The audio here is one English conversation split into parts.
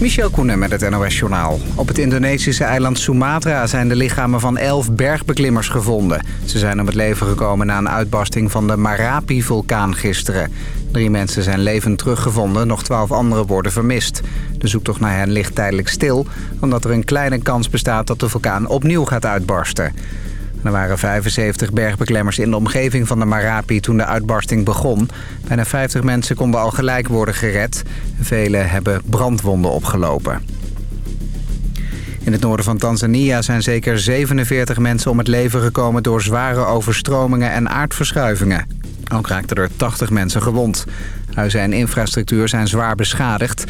Michel Koenen met het NOS-journaal. Op het Indonesische eiland Sumatra zijn de lichamen van elf bergbeklimmers gevonden. Ze zijn om het leven gekomen na een uitbarsting van de Marapi-vulkaan gisteren. Drie mensen zijn levend teruggevonden, nog twaalf anderen worden vermist. De zoektocht naar hen ligt tijdelijk stil... omdat er een kleine kans bestaat dat de vulkaan opnieuw gaat uitbarsten. Er waren 75 bergbeklemmers in de omgeving van de Marapi toen de uitbarsting begon. Bijna 50 mensen konden al gelijk worden gered. Velen hebben brandwonden opgelopen. In het noorden van Tanzania zijn zeker 47 mensen om het leven gekomen... door zware overstromingen en aardverschuivingen. Ook raakten er 80 mensen gewond. Huizen en infrastructuur zijn zwaar beschadigd.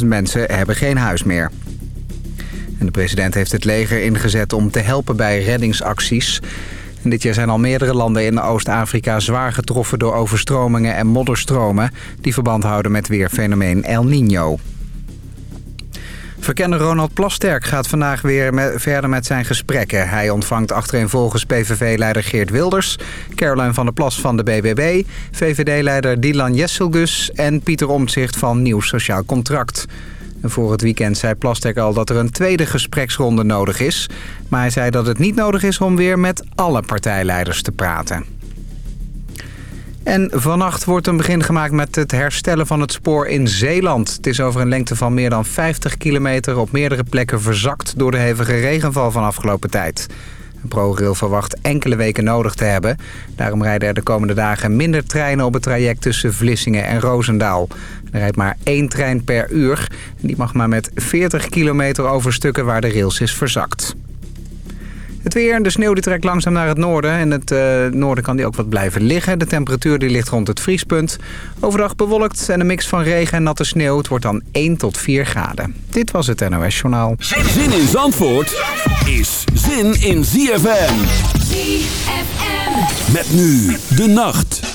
100.000 mensen hebben geen huis meer. De president heeft het leger ingezet om te helpen bij reddingsacties. En dit jaar zijn al meerdere landen in Oost-Afrika zwaar getroffen door overstromingen en modderstromen... die verband houden met weerfenomeen El Niño. Verkenner Ronald Plasterk gaat vandaag weer verder met zijn gesprekken. Hij ontvangt achtereenvolgens PVV-leider Geert Wilders... Caroline van der Plas van de BBB... VVD-leider Dylan Jesselgus en Pieter Omtzigt van Nieuw Sociaal Contract... Voor het weekend zei Plasterk al dat er een tweede gespreksronde nodig is. Maar hij zei dat het niet nodig is om weer met alle partijleiders te praten. En vannacht wordt een begin gemaakt met het herstellen van het spoor in Zeeland. Het is over een lengte van meer dan 50 kilometer op meerdere plekken verzakt... door de hevige regenval van afgelopen tijd. ProRail verwacht enkele weken nodig te hebben. Daarom rijden er de komende dagen minder treinen op het traject tussen Vlissingen en Roosendaal. Er rijdt maar één trein per uur. Die mag maar met 40 kilometer over stukken waar de rails is verzakt. Het weer, de sneeuw die trekt langzaam naar het noorden. In het uh, noorden kan die ook wat blijven liggen. De temperatuur die ligt rond het vriespunt. Overdag bewolkt en een mix van regen en natte sneeuw. Het wordt dan 1 tot 4 graden. Dit was het NOS Journaal. Zin in Zandvoort is zin in ZFM. ZFM. Met nu de nacht.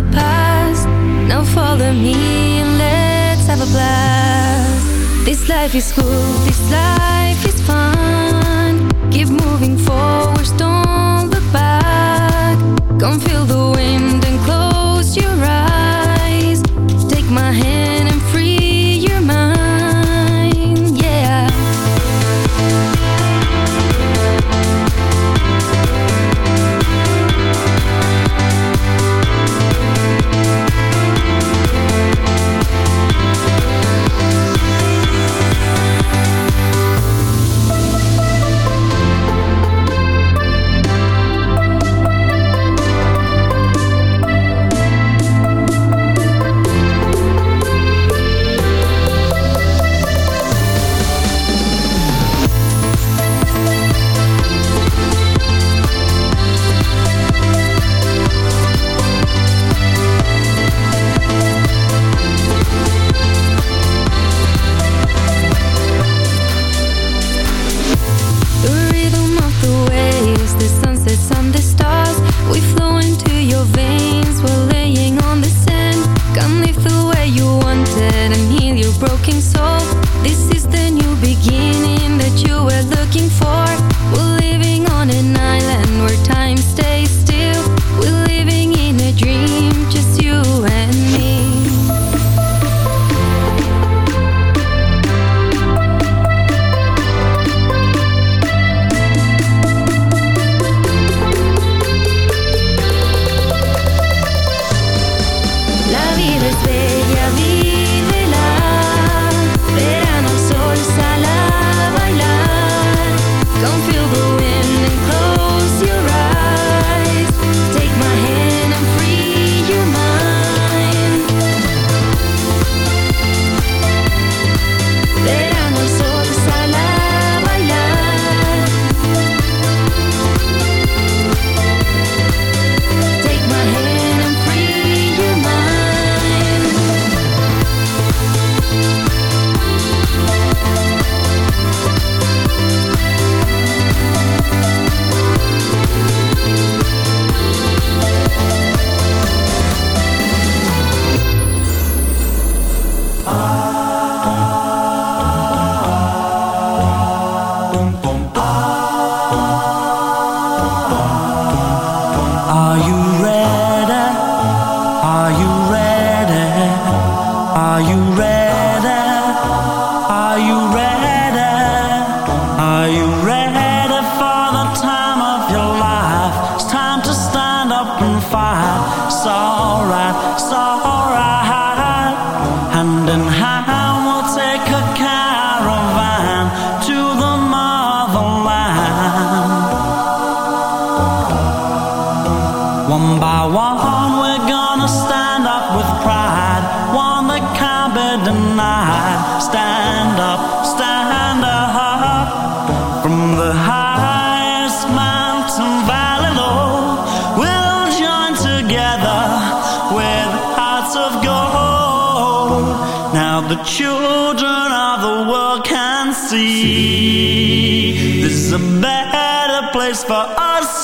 the past. Now follow me and let's have a blast. This life is cool.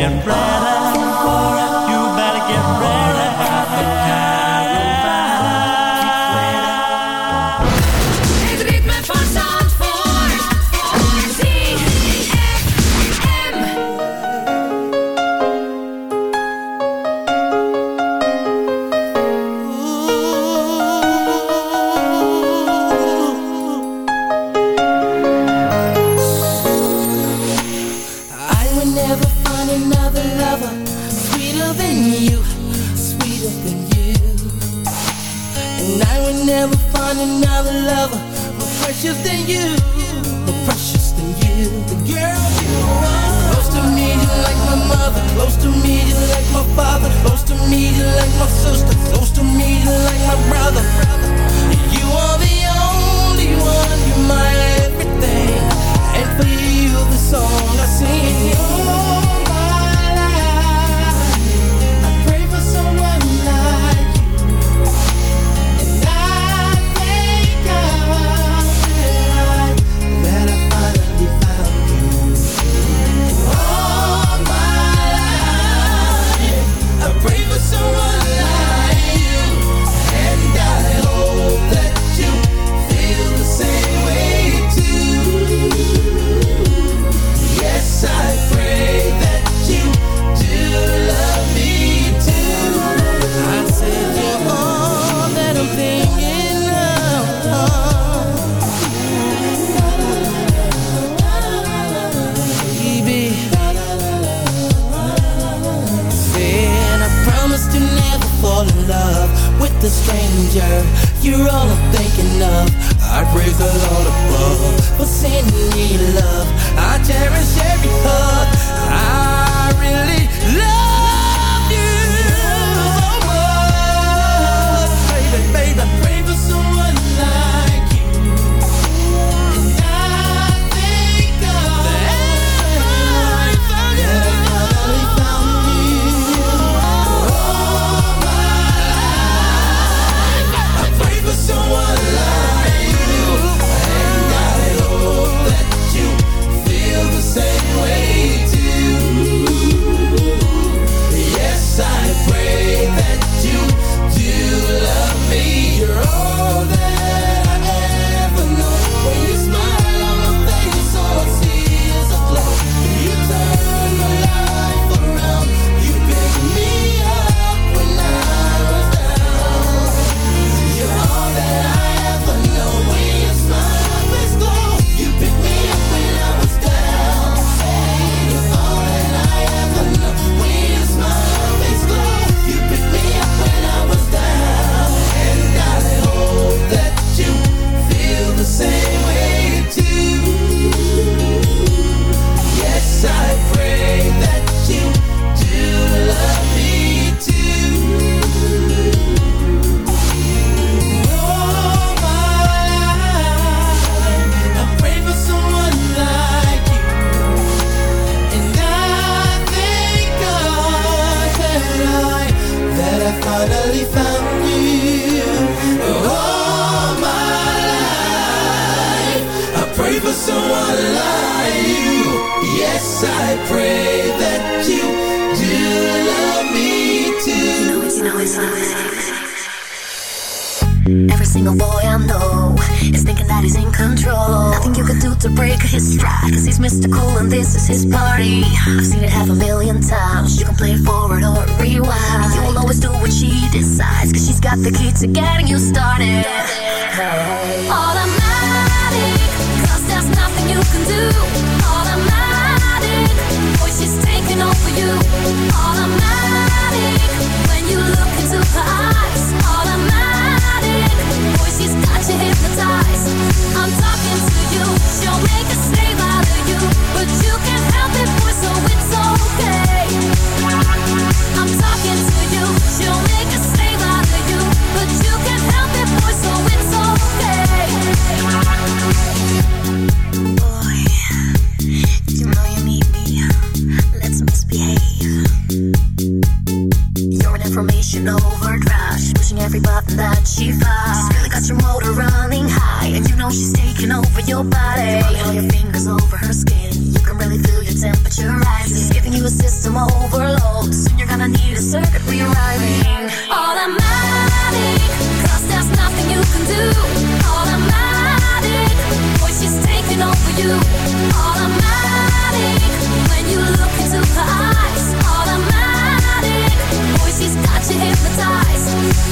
and.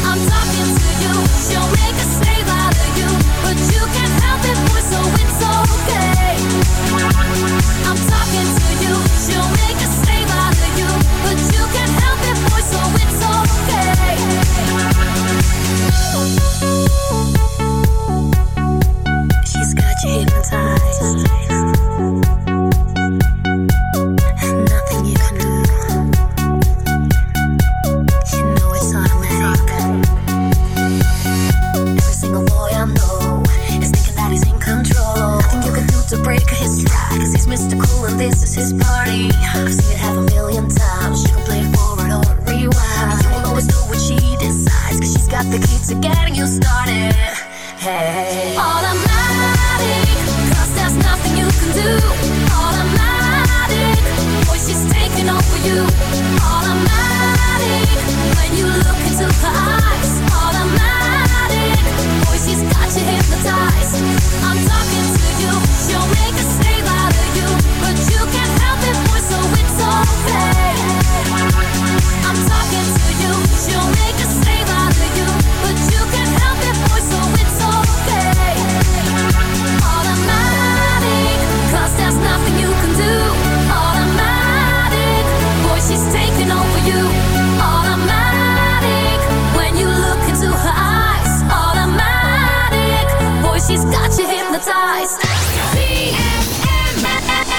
I'm talking to you, she'll make C M M.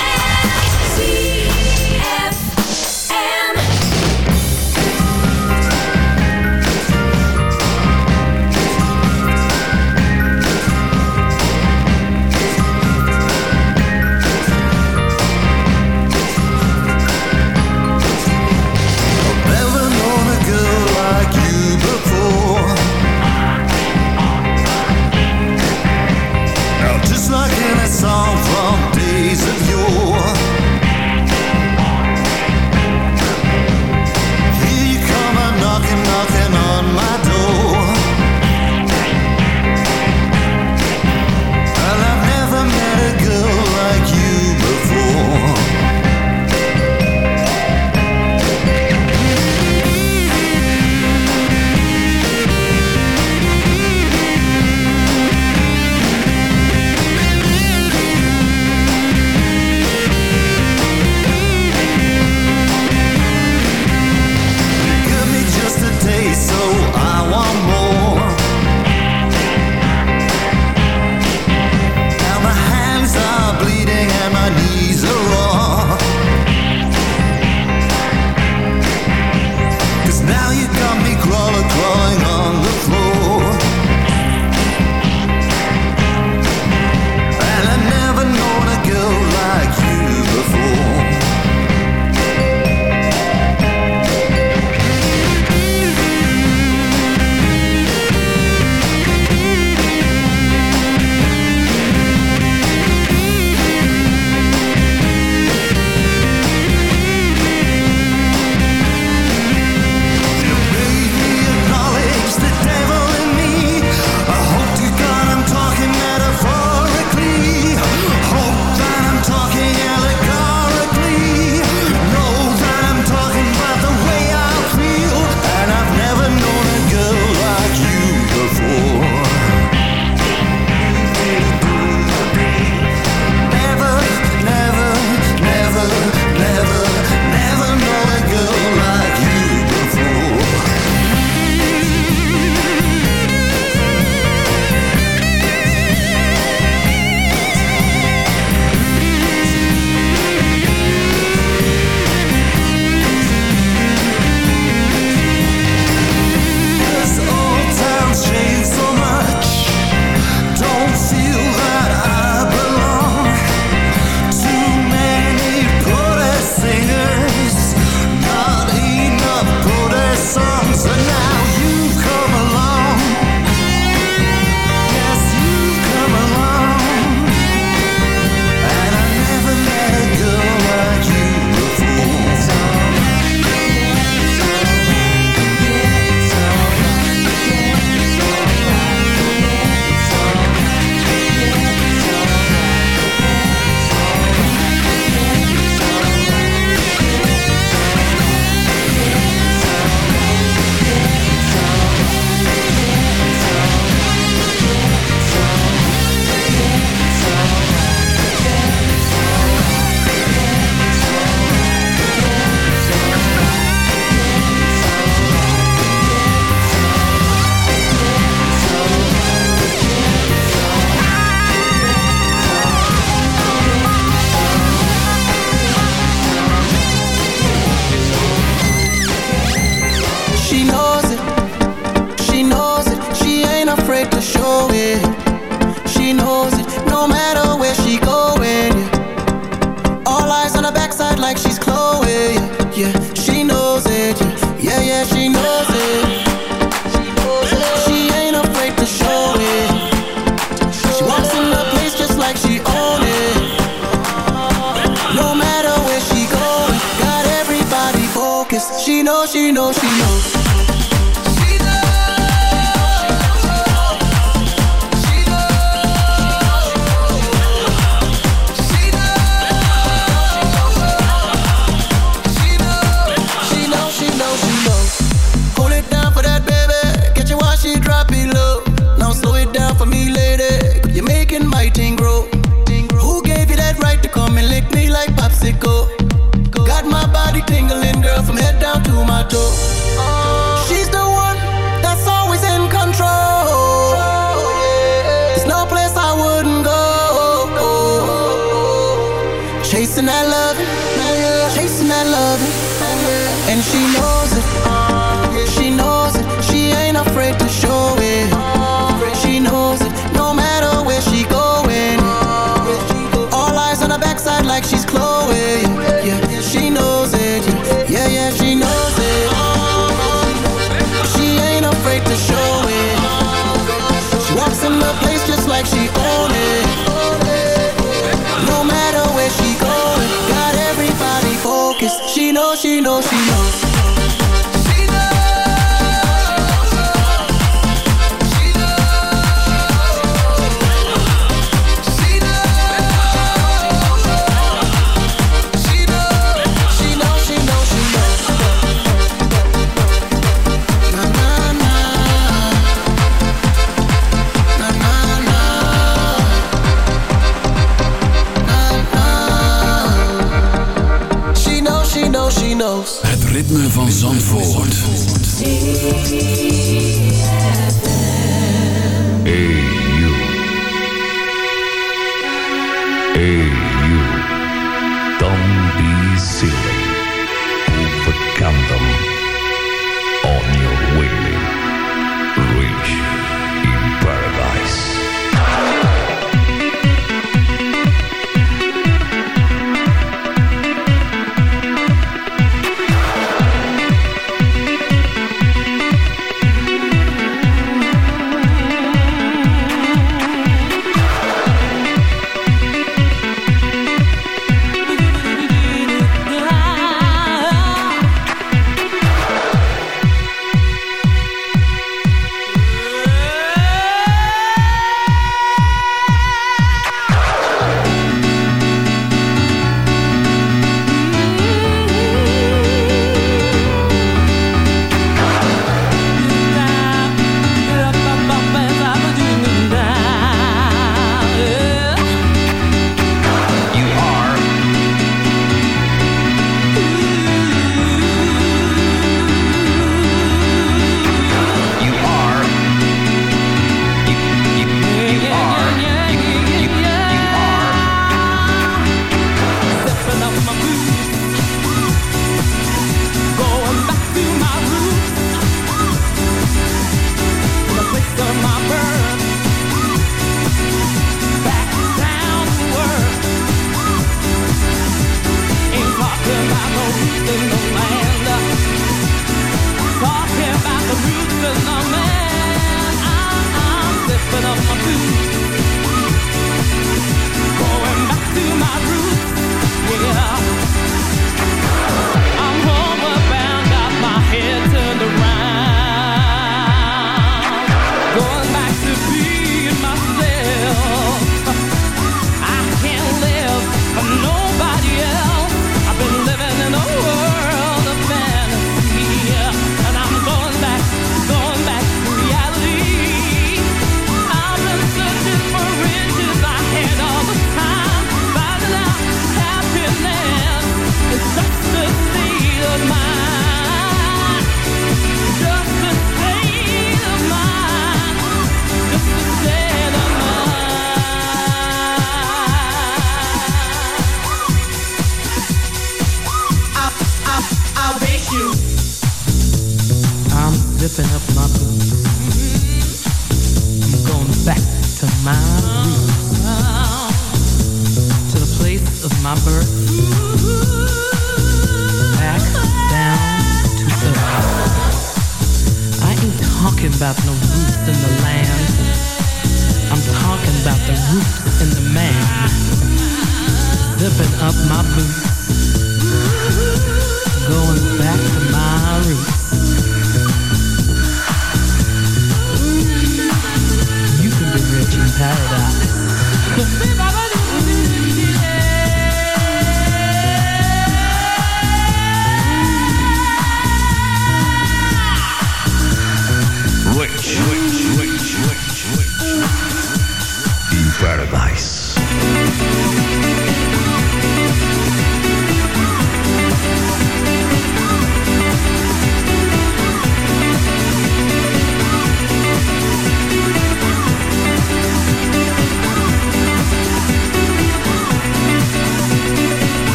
show me.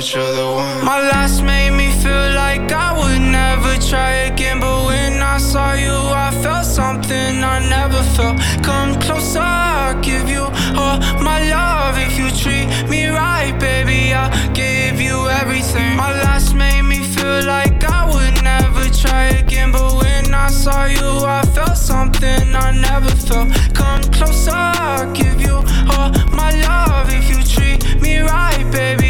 but you're the one. My last made me feel like I would never try again. But when I saw you, I felt something I never felt. Come closer, I'll give you all my love. If you treat me right, baby, I'll give you everything. My last made me feel like I would never try again. But when I saw you, I felt something I never felt. Come closer, I'll give you all my love. If you treat me right, baby.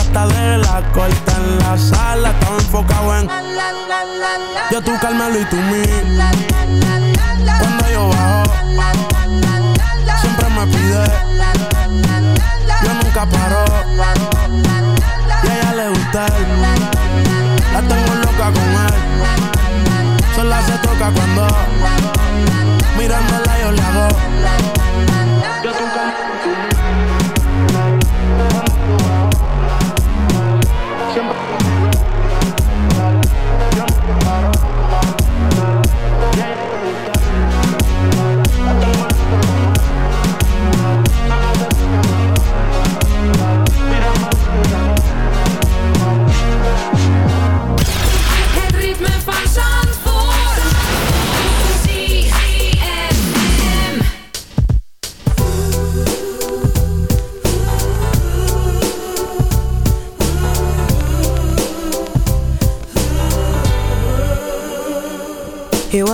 hasta de la corta en la sala. Estaba enfocado en yo tú Carmelo y tú mí. Cuando yo bajo, siempre me pide. Yo nunca paro. Y a ella le gusta él. La tengo loca con él. Sola se toca cuando mirándola yo le hago.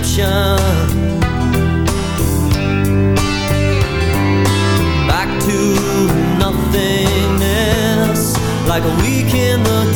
deception. Back to nothingness, like a week in the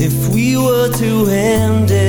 if we were to end it.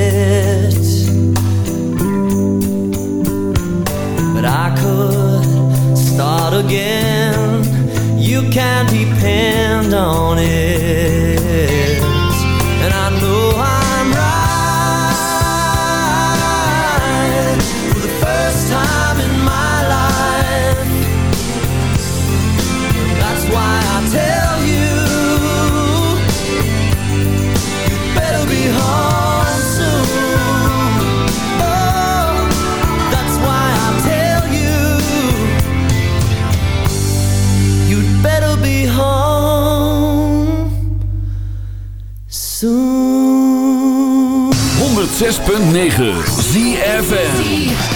106.9 ZFN